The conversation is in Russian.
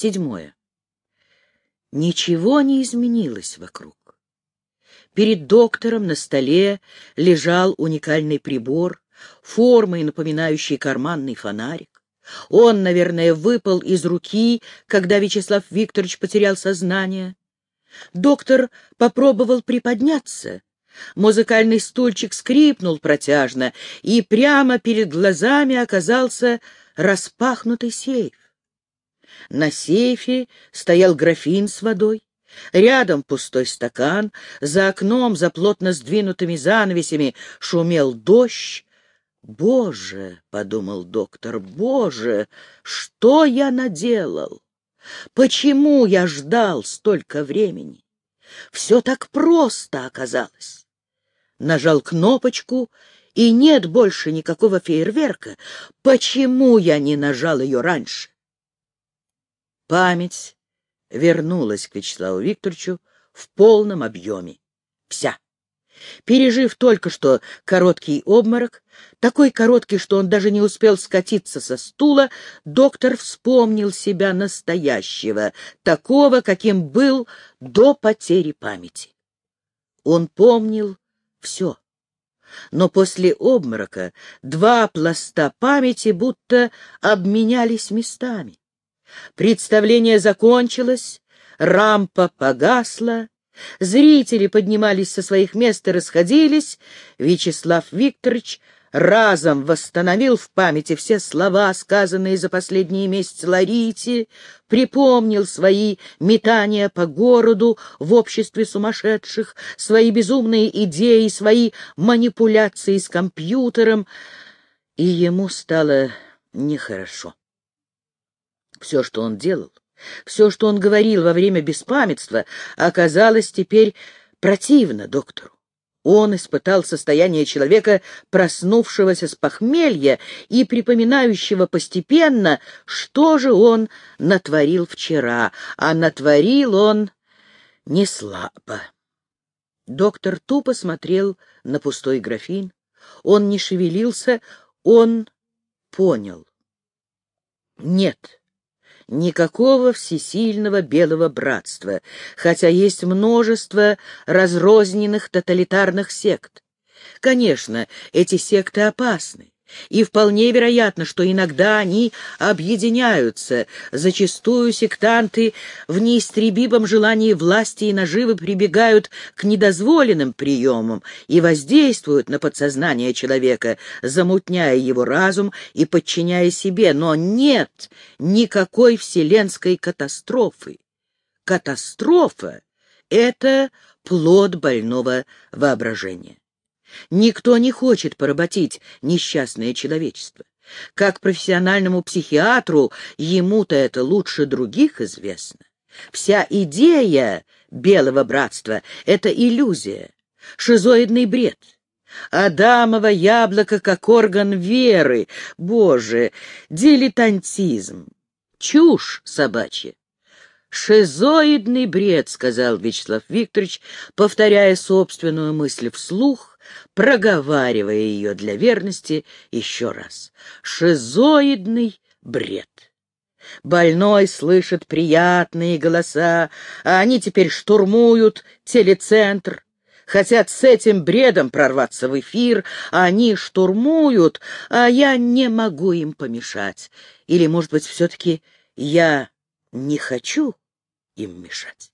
Седьмое. Ничего не изменилось вокруг. Перед доктором на столе лежал уникальный прибор, формой напоминающий карманный фонарик. Он, наверное, выпал из руки, когда Вячеслав Викторович потерял сознание. Доктор попробовал приподняться. Музыкальный стульчик скрипнул протяжно, и прямо перед глазами оказался распахнутый сейф. На сейфе стоял графин с водой. Рядом пустой стакан, за окном, за плотно сдвинутыми занавесями, шумел дождь. «Боже!» — подумал доктор, «Боже! Что я наделал? Почему я ждал столько времени? Все так просто оказалось!» Нажал кнопочку, и нет больше никакого фейерверка. Почему я не нажал ее раньше? Память вернулась к Вячеславу Викторовичу в полном объеме. Вся. Пережив только что короткий обморок, такой короткий, что он даже не успел скатиться со стула, доктор вспомнил себя настоящего, такого, каким был до потери памяти. Он помнил все. Но после обморока два пласта памяти будто обменялись местами. Представление закончилось, рампа погасла, зрители поднимались со своих мест и расходились. Вячеслав Викторович разом восстановил в памяти все слова, сказанные за последние месяцы Ларите, припомнил свои метания по городу в обществе сумасшедших, свои безумные идеи, свои манипуляции с компьютером, и ему стало нехорошо. Все, что он делал, все, что он говорил во время беспамятства, оказалось теперь противно доктору. Он испытал состояние человека, проснувшегося с похмелья и припоминающего постепенно, что же он натворил вчера, а натворил он не слабо. Доктор тупо смотрел на пустой графин. Он не шевелился, он понял. Нет, никакого всесильного белого братства, хотя есть множество разрозненных тоталитарных сект. Конечно, эти секты опасны. И вполне вероятно, что иногда они объединяются. Зачастую сектанты в неистребимом желании власти и наживы прибегают к недозволенным приемам и воздействуют на подсознание человека, замутняя его разум и подчиняя себе. Но нет никакой вселенской катастрофы. Катастрофа — это плод больного воображения. Никто не хочет поработить несчастное человечество. Как профессиональному психиатру ему-то это лучше других известно. Вся идея белого братства — это иллюзия, шизоидный бред. Адамово яблоко как орган веры. Боже, дилетантизм, чушь собачья. «Шизоидный бред», — сказал Вячеслав Викторович, повторяя собственную мысль вслух, проговаривая ее для верности еще раз. Шизоидный бред. Больной слышит приятные голоса, а они теперь штурмуют телецентр. Хотят с этим бредом прорваться в эфир, а они штурмуют, а я не могу им помешать. Или, может быть, все-таки я не хочу им мешать?